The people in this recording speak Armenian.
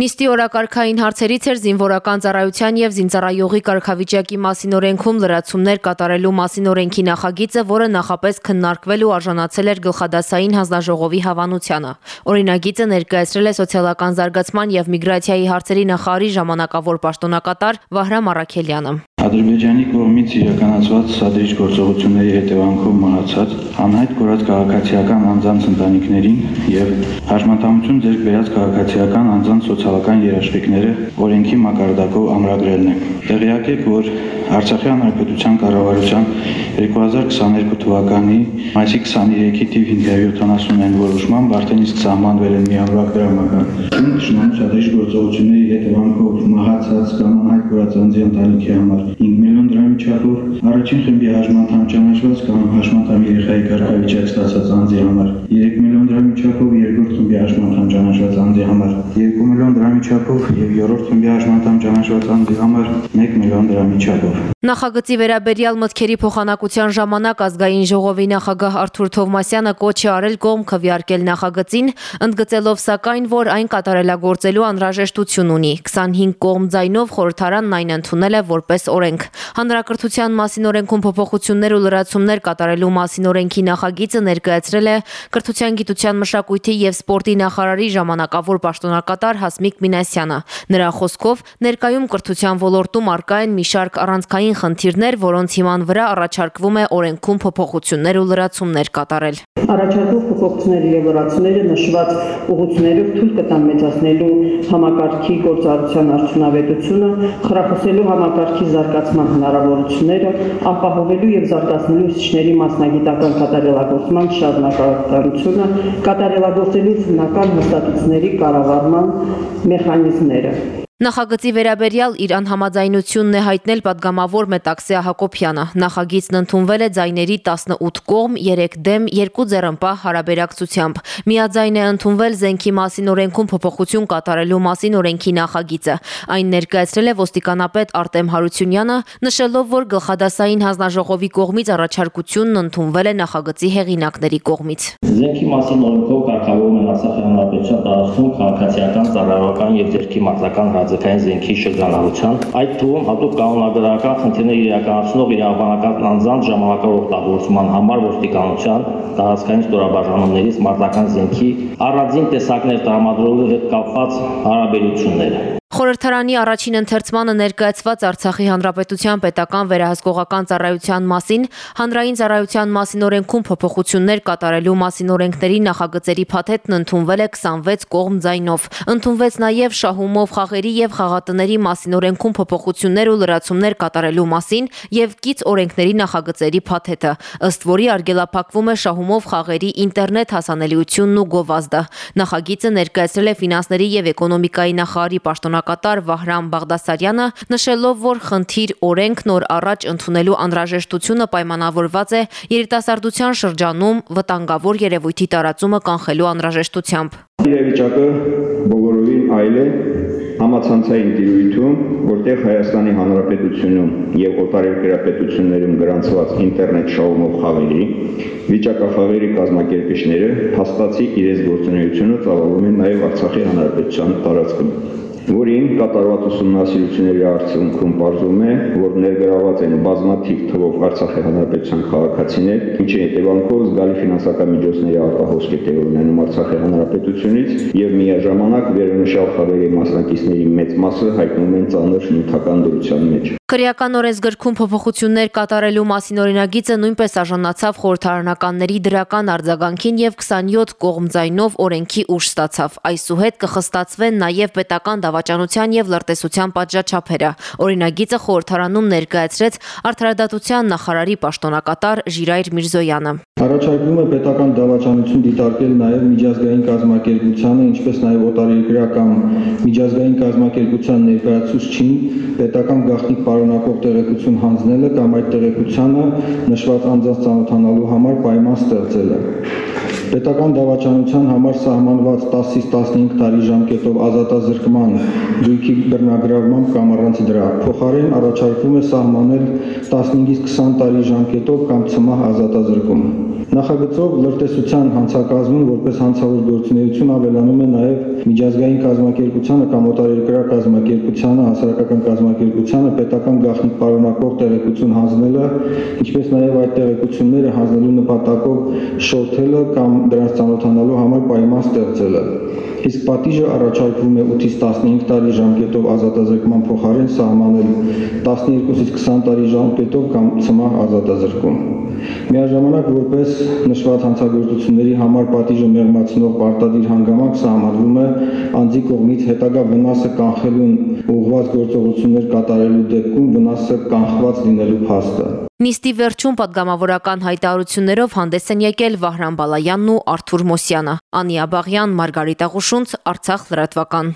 Նիստի օրակարգային հարցերից էր զինվորական ծառայության եւ զինծառայողի կարգավիճակի մասին օրենքում լրացումներ կատարելու մասին օրենքի նախագիծը, որը նախապես քննարկվել ու արժանացել էր գլխադասային հանձնաժողովի հավանությանը։ Օրինագիծը ներկայացրել է սոցիալական զարգացման եւ միգրացիայի հարցերի նախարարի ժամանակավոր պաշտոնակատար Վահրամ Արաքելյանը։ Ադրբեջանի կողմից իրականացված սադրիչ գործողությունների հետևանքով մահացած անհայտ կորած քաղաքացիական անձանց ընտանիքներին եւ հաշմանդամություն ձեռք բերած քաղաքացիական անձանց սոցիալական երաշխիքները օրենքի մակարդակով ամրագրելն է։ Տեղյակ եք, որ Արցախի հանրապետության կառավարության 2022 թվականի մայիսի 23-ի թիվ 570-ն որոշմամբ արդեն իսկ սահմանվել են միավորակ դրամական։ Շնորհիվ սադրիչ գործողությունների հետևանքով մահացած կամ անհայտ կորած անձի ընտանիքի համար 5 միլիոն դրամի չափով առաջին խմբի հաշմանդամ ճանաչված կամ հաշմանդամ երեխայի կարգավիճակ ստացած անձի համար 3 միլիոն դրամի չափով խմբի հաշմանդամ ճանաչված անձի համար 2 միլիոն դրամի չափով եւ երրորդ խմբի հաշմանդամ ճանաչված անձի համար 1 միլիոն դրամի չափով Նախագծի վերաբերյալ մտքերի փոխանակության ժամանակ ազգային ժողովի նախագահ Արթուր Թովմասյանը կոչ է արել կողմ քվեարկել նախագծին, ընդգծելով սակայն, որ այն կատարելագործելու անհրաժեշտություն ունի։ 25 կողմ ձայնով խորհրդարանն այն ընդունել է որպես օրենք։ Հանրակրթության մասին օրենքում փոփոխություններ ու լրացումներ կատարելու մասին օրենքի նախագիծը ներկայացրել է Կրթության, գիտության, մշակույթի եւ սպորտի նախարարի ժամանակավոր պաշտոնակատար Հասմիկ Մինասյանը։ Նրա խոսքով ներկայում կրթության ոլորտում արկա են մի շարք առանցքային խնդիրներ, որոնց հիման վրա առաջարկվում է օրենքում փոփոխություններ ու լրացումներ կատարել։ Առաջարկող փոփոխությունները եւ լրացումները նշված ուղղություններով թույլ կտան մեծացնելու համակարգի գործառության արդյունավետությունը, խրախուսելու համակարգի զարգացման հնարավորությունները, ապահովելու եւ զարգացնելու ուսուցիչների մասնագիտական կատարելագործման շարունակականությունը, կատարելագործելու հիմնական հաստատությունների կառավարման մեխանիզմները։ Նախագծի վերաբերյալ իր անհամաձայնությունն է հայտնել падգամավոր Մետաքսե Հակոբյանը։ Նախագիծն ընդունվել է ձայների 18 կողմ, 3 դեմ, 2 ձեռնպահ հարաբերակցությամբ։ Միաձայն է ընդունվել Զենքի մասին օրենքում փոփոխություն կատարելու մասին օրենքի նախագիծը։ Այն ներկայացրել է ոստիկանապետ Արտեմ Հարությունյանը, նշելով, որ գլխադասային հանձնաժողովի կողմից առաջարկությունն ընդունվել է նախագծի հեղինակների կողմից։ Զենքի մասին օրենքով կարգավորվում է Արցախի հանրապետության տարածքում քաղաքացիական, ծառայական եւ ձերքի մարզական հաց հրաձգային զենքի շրջանառության, այդ թվում հատուկ կանոնագրական խնդիրներ իրականացնող իրավաբանական անձանց ժամանակավոր օգտագործման համար ոստիկանության տարածքային ստորաբաժանումներից մարտական զենքի առանձին տեսակներ տրամադրելու հետ կապված հարաբերությունները Խորհրդարանի առաջին ընթերցմանը ներկայացված Արցախի Հանրապետության պետական վերահսկողական ծառայության մասին, հանրային ծառայության մասին օրենքում փոփոխություններ կատարելու մասին օրենքների նախագծերի փաթեթն ընդունվել է 26 կողմ ձայնով։ Ընդունվեց նաև շահումով խաղերի եւ խաղատների մասին օրենքում փոփոխություններ ու լրացումներ կատարելու մասին եւ կից օրենքների նախագծերի փաթեթը, ըստ որի արգելափակվում է շահումով խաղերի ինտերնետ հասանելիությունն ու գովազդը։ Նախագիծը ներկայացրել է ֆինանսների եւ էկոնոմիկայի նախարարի պաշտոնական քաղաքակատար Վահրամ Բաղդասարյանը, նշելով, որ խնդիր օրենք նոր առաջ ընդունելու անհրաժեշտությունը պայմանավորված է երիտասարդության շրջանում վտանգավոր երևույթի տարածումը կանխելու անհրաժեշտությամբ։ Իրավիճակը բոլորովին այլ է համացանցային տիրույթում, որտեղ Հայաստանի Հանրապետությունում եւ օտարերկրապետություններում գրանցված ինտերնետ շահումով խաղերի վիճակախաղերի կազմակերպիչները փաստացի իրենց գործունեությունը ծավալում են նաեւ Արցախի Հանրապետության տարածքում որին կատարված ուսումնասիրությունների արդյունքում պարզվում է, որ ներգրաված են բազմաթիվ թվով Արցախի հանրապետության քաղաքացիներ, ինչի հետևանքով զգալի ֆինանսական միջոցների արտահոսք է տեղի ունենում Արցախի հանրապետությունից եւ միաժամանակ վերոնշյալ խաղերի մասնակիցների մեծ մասը հայտնվում են ծանր նյութական դրության մեջ։ Քրեական օրենսգրքում փոփոխություններ կատարելու մասին օրինագիծը նույնպես արժանացավ խորհրդարանականների դրական արձագանքին եւ 27 կողմ ձայնով օրենքի ուժ ստացավ։ Այսուհետ կխստացվեն նաեւ պետական դավաճանության եւ լրտեսության պատժաչափերը։ Օրինագիծը խորհրդարանում ներկայացրեց արդարադատության նախարարի պաշտոնակատար Ժիրայր Միրզոյանը։ Առաջարկվում է պետական դավաճանություն դիտարկել նաև միջազգային կազմակերպությանը, ինչպես նաև օտարերկրյա կամ միջազգային կազմակերպության ներկայացուցչին պետական գաղտնիք պարունակող տեղեկություն հանձնելը կամ այդ տեղեկությանը նշված անձանց ծանոթանալու համար պայման ստեղծելը։ Պետական դավաճանության համար սահմանված 10-ից 15 տարի ժամկետով ազատազրկման դույքի բռնագրավմամբ կամ առանց դրա փոխարեն առաջարկվում է սահմանել 15-ից 20 տարի ժամկետով կամ ցմահ ազատազրկում։ Նախագծով լրտեսության հանցակազմում որպես հանցավոր գործունեություն ավելանում է նաև միջազգային կազմակերպությանը կամ օտարերկրյա կազմակերպությանը, հասարակական կազմակերպությանը պետական գաղտնիք պարունակող տեղեկություն հանձնելը, ինչպես նաև այդ տեղեկությունները հանձնելու նպատակով շորթելը կամ դրանց ծանոթանալու համար պայման ստեղծելը։ Իսկ պատիժը առաջարկվում է 8-ից 15 տարի ժամկետով ազատազրկման փոխարեն սահմանել 12-ից 20 տարի ժամկետով կամ ցմահ ազատազրկում։ Միաժամանակ որպես նշված հանցագործությունների համար պատիժը մեղմացնող պարտադիր հանգամանք սա համարվում է անձի կողմից հետագա վնասը կանխելուն ուղղված գործողություններ կատարելու դեպքում վնասը կանխված լինելու փաստը։ Նիստի վերջում падգամավորական հայտարարություններով հանդես են եկել Վահրամ Բալայանն ու Արթուր Մոսյանը։ Անիա Բաղյան, Մարգարիտ Աղուշունց, Արցախ լրատվական։